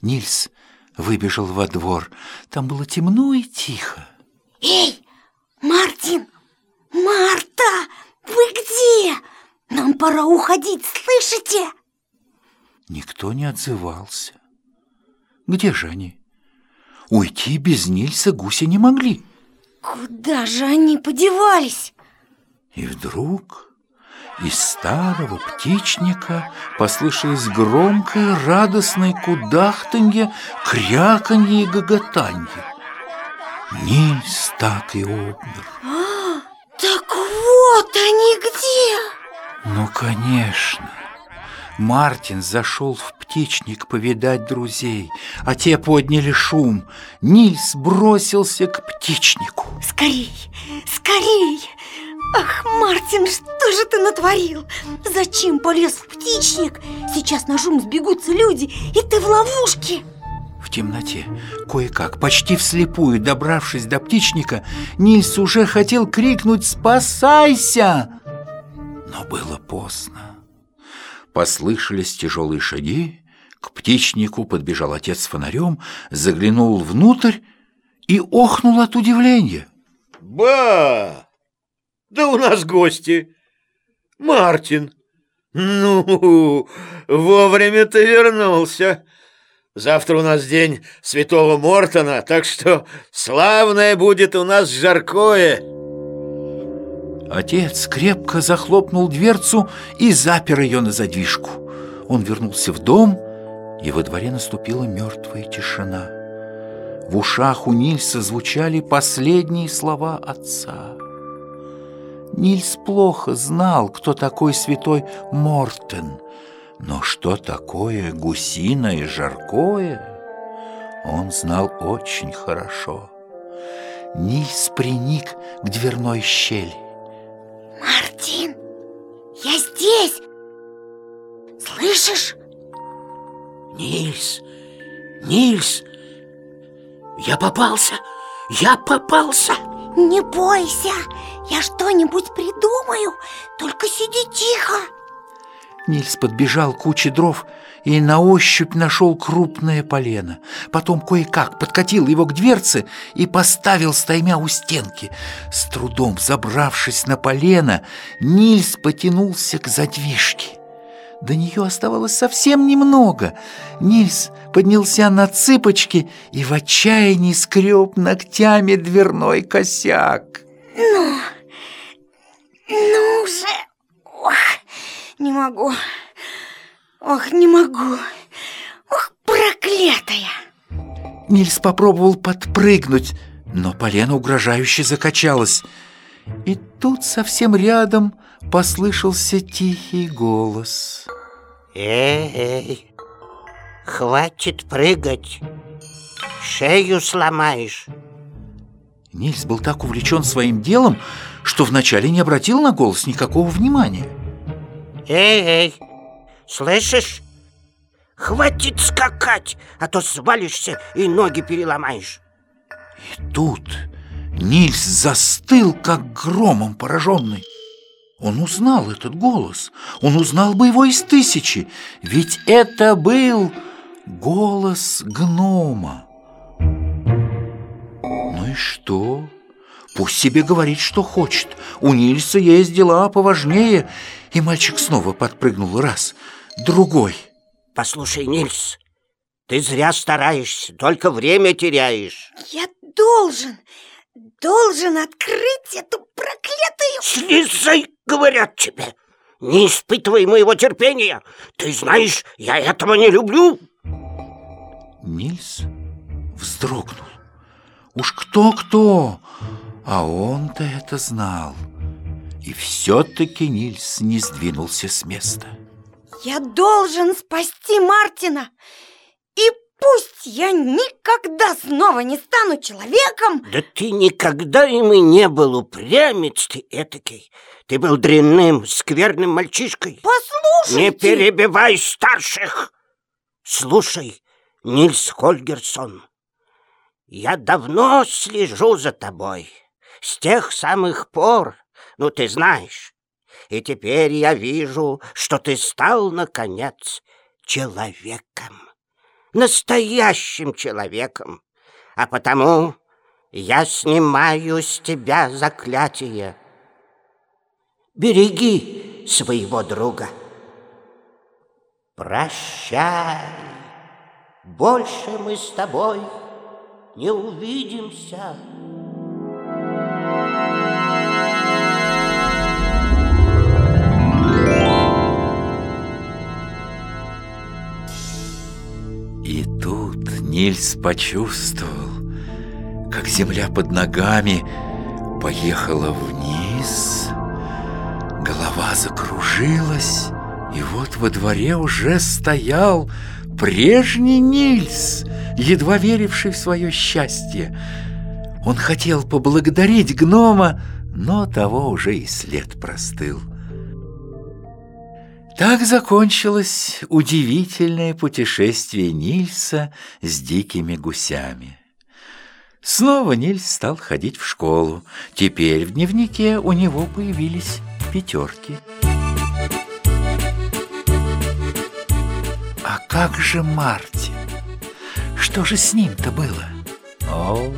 Нильс выбежал во двор. Там было темно и тихо. Эй, Мартин! Марта! Вы где? Нам пора уходить, слышите? Никто не отзывался. Где же они? Уйти без Нильса гуси не могли. Куда же они подевались? И вдруг из старого птичника послышалось громкое радостное кудахтанье, кряканье и гоготанье. Нильс так и обмер. А, так вот они где! Ну, конечно. Мартин зашел в птичник повидать друзей, а те подняли шум. Нильс бросился к птичнику. Скорей, скорей! Ах, Мартин, что же ты натворил? Зачем полез в птичник? Сейчас на шум сбегутся люди, и ты в ловушке В темноте, кое-как, почти вслепую добравшись до птичника Нильс уже хотел крикнуть «Спасайся!» Но было поздно Послышались тяжелые шаги К птичнику подбежал отец с фонарем Заглянул внутрь и охнул от удивления Ба! Да у нас гости. Мартин. Ну, вовремя ты вернулся. Завтра у нас день святого Мортона, так что славное будет у нас жаркое. Отец крепко захлопнул дверцу и запер ее на задвижку. Он вернулся в дом, и во дворе наступила мертвая тишина. В ушах у Нильса звучали последние слова отца. Нильс плохо знал, кто такой святой Мортен, но что такое гусиное жаркое, он знал очень хорошо. Нильс приник к дверной щели. Мартин, я здесь! Слышишь? Нильс, Нильс, я попался, я попался! Не бойся, я что-нибудь придумаю, только сиди тихо. Нильс подбежал к куче дров и на ощупь нашел крупное полено. Потом кое-как подкатил его к дверце и поставил стаймя у стенки. С трудом забравшись на полено, Нильс потянулся к задвижке. До нее оставалось совсем немного. Нильс поднялся на цыпочки и в отчаянии скреб ногтями дверной косяк. Ну, ну же, ох, не могу, ох, не могу, ох, проклятая. Нильс попробовал подпрыгнуть, но полено угрожающе закачалось. И тут совсем рядом послышался тихий голос. Эй, хватит прыгать, шею сломаешь. Нильс был так увлечен своим делом, что вначале не обратил на голос никакого внимания. Эй, эй, слышишь? Хватит скакать, а то свалишься и ноги переломаешь. И тут Нильс застыл, как громом пораженный. Он узнал этот голос, он узнал бы его из тысячи, ведь это был голос гнома. Ну и что? Пусть себе говорит, что хочет. У Нильса есть дела поважнее. И мальчик снова подпрыгнул раз, другой. Послушай, Нильс, ты зря стараешься, только время теряешь. Я должен, должен открыть эту проклятую... Слезай, говорят тебе. Не испытывай моего терпения. Ты знаешь, я этого не люблю. Нильс вздрогнул. Уж кто-кто, а он-то это знал. И все-таки Нильс не сдвинулся с места. Я должен спасти Мартина. И пусть я никогда снова не стану человеком... Да ты никогда им и не был упрямец ты этакий. Ты был дрянным, скверным мальчишкой. Послушайте... Не перебивай старших. Слушай, Нильс Хольгерсон, я давно слежу за тобой. С тех самых пор, ну ты знаешь. И теперь я вижу, что ты стал, наконец, человеком. Настоящим человеком, а потому я снимаю с тебя заклятие. Береги своего друга. Прощай. Больше мы с тобой не увидимся. Нильс почувствовал, как земля под ногами поехала вниз, голова закружилась, и вот во дворе уже стоял прежний Нильс, едва веривший в свое счастье. Он хотел поблагодарить гнома, но того уже и след простыл. Так закончилось удивительное путешествие Нильса с дикими гусями. Снова Нильс стал ходить в школу. Теперь в дневнике у него появились пятерки. А как же Мартин? Что же с ним-то было? О,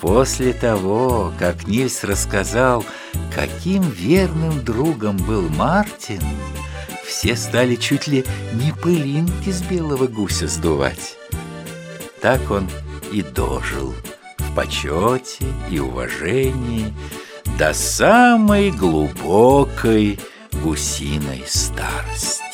после того, как Нильс рассказал, каким верным другом был Мартин, все стали чуть ли не пылинки с белого гуся сдувать. Так он и дожил в почете и уважении до самой глубокой гусиной старости.